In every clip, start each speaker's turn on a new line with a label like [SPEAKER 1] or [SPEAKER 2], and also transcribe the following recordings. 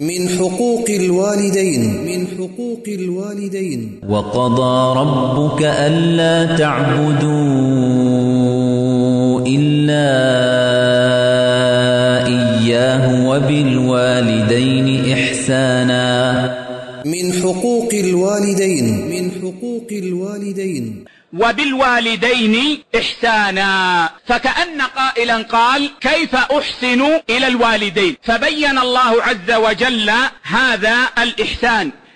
[SPEAKER 1] من حقوق الوالدين. من حقوق الوالدين.
[SPEAKER 2] وقضى ربك ألا تعبدوا إلا إياه وبالوالدين إحسانا.
[SPEAKER 1] من حقوق الوالدين. من حقوق الوالدين
[SPEAKER 3] وبالوالدين إحسانا. فكأن قائلا قال كيف أحسن إلى الوالدين؟ فبين الله عز وجل هذا الإحسان.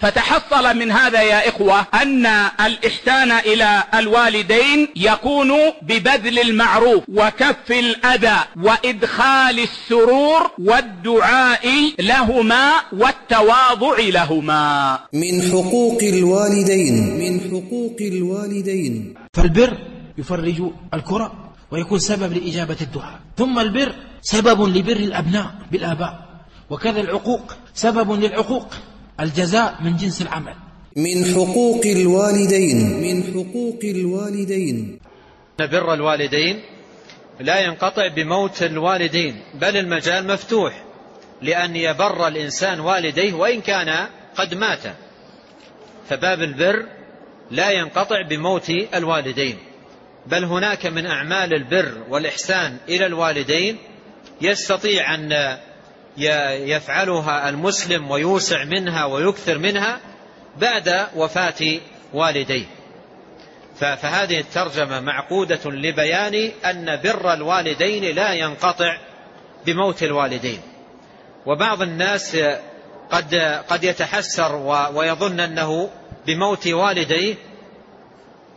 [SPEAKER 3] فتحصل من هذا يا إخوة أن الإحسان إلى الوالدين يكون ببذل المعروف وكف الأذى وإدخال السرور والدعاء لهما والتواضع لهما.
[SPEAKER 1] من حقوق الوالدين. من حقوق الوالدين.
[SPEAKER 4] فالبر يفرج الكرة ويكون سبب لإجابة الدعاء. ثم البر سبب لبر الأبناء بالآباء. وكذا العقوق سبب للعقوق. الجزاء من جنس العمل.
[SPEAKER 1] من حقوق الوالدين. من حقوق الوالدين.
[SPEAKER 5] بر الوالدين لا ينقطع بموت الوالدين بل المجال مفتوح لأن يبر الإنسان والديه وإن كان قد مات. فباب البر لا ينقطع بموت الوالدين بل هناك من أعمال البر والإحسان إلى الوالدين يستطيع أن يفعلها المسلم ويوسع منها ويكثر منها بعد وفاة والديه. فهذه الترجمة معقودة لبيان أن بر الوالدين لا ينقطع بموت الوالدين. وبعض الناس قد قد يتحسر ويظن أنه بموت والديه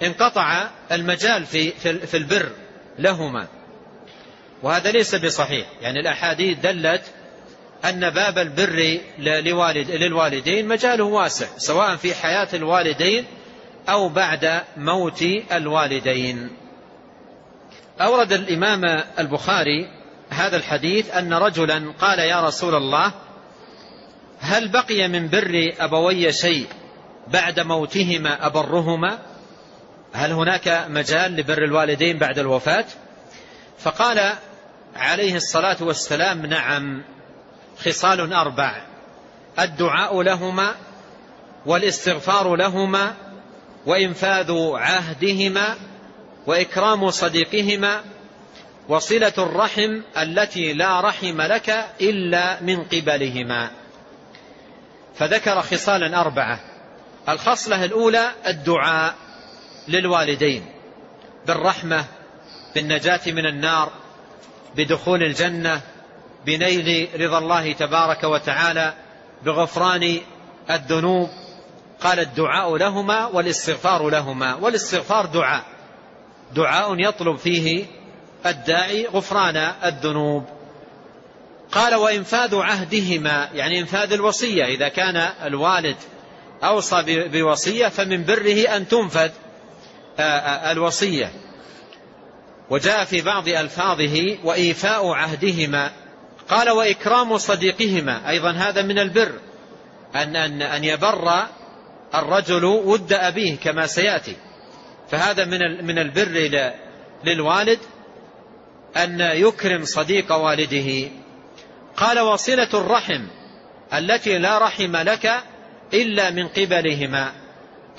[SPEAKER 5] انقطع المجال في في البر لهما. وهذا ليس بصحيح. يعني الأحاديث دلت أن باب البر لوالد للوالدين مجاله واسع سواء في حياة الوالدين أو بعد موت الوالدين. أورد الإمام البخاري هذا الحديث أن رجلا قال يا رسول الله هل بقي من بر أبوي شيء بعد موتهما أبرهما؟ هل هناك مجال لبر الوالدين بعد الوفاة؟ فقال عليه الصلاة والسلام نعم. خصال أربع. الدعاء لهما والاستغفار لهما وإنفاذ عهدهما وإكرام صديقهما وصلة الرحم التي لا رحم لك إلا من قبلهما. فذكر خصالا أربعة. الخصلة الأولى الدعاء للوالدين بالرحمة بالنجاة من النار بدخول الجنة بنيل رضا الله تبارك وتعالى بغفران الذنوب. قال الدعاء لهما والاستغفار لهما. والاستغفار دعاء. دعاء يطلب فيه الداعي غفران الذنوب. قال وإنفاذ عهدهما يعني إنفاذ الوصية. إذا كان الوالد أوصى بوصية فمن بره أن تنفذ الوصية. وجاء في بعض ألفاظه وإيفاء عهدهما. قال وإكرام صديقهما. أيضا هذا من البر. أن, أن, أن يبر الرجل ود أبيه كما سيأتي. فهذا من من البر للوالد أن يكرم صديق والده. قال وصلة الرحم التي لا رحم لك إلا من قبلهما.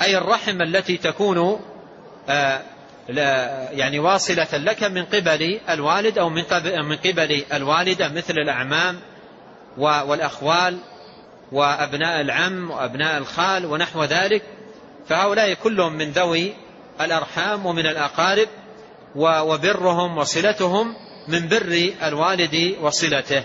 [SPEAKER 5] أي الرحم التي تكون آه يعني واصلة لك من قبل الوالد أو من قبل الوالدة مثل الأعمام والأخوال وأبناء العم وأبناء الخال ونحو ذلك. فهؤلاء كلهم من ذوي الأرحام ومن الأقارب وبرهم وصلتهم من بر الوالد وصلته.